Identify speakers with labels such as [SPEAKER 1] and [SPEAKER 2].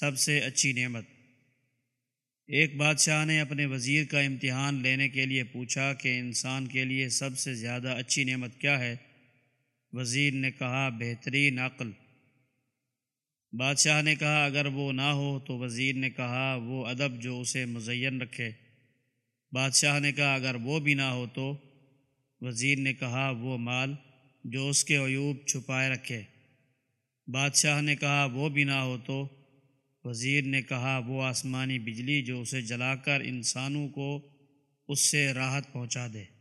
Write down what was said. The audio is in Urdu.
[SPEAKER 1] سب سے اچھی نعمت۔ ایک بادشاہ نے اپنے وزیر کا امتحان لینے کے لیے پوچھا کہ انسان کے لیے سب سے زیادہ اچھی نعمت کیا ہے؟ وزیر نے کہا، بہترین عقل۔ بادشاہ نے کہا، اگر وہ نہ ہو تو وزیر نے کہا، وہ ادب جو اسے مزین رکھے۔ بادشاہ نے کہا، اگر وہ بھی نہ ہو تو؟ وزیر نے کہا، وہ مال جو اس کے عیوب چھپائے رکھے۔ بادشاہ نے کہا، وہ بھی نہ ہو تو؟ وزیر نے کہا، وہ آسمانی بجلی جو اسے جلا کر انسانوں کو اس سے راحت پہنچا دے۔